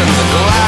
and the glass.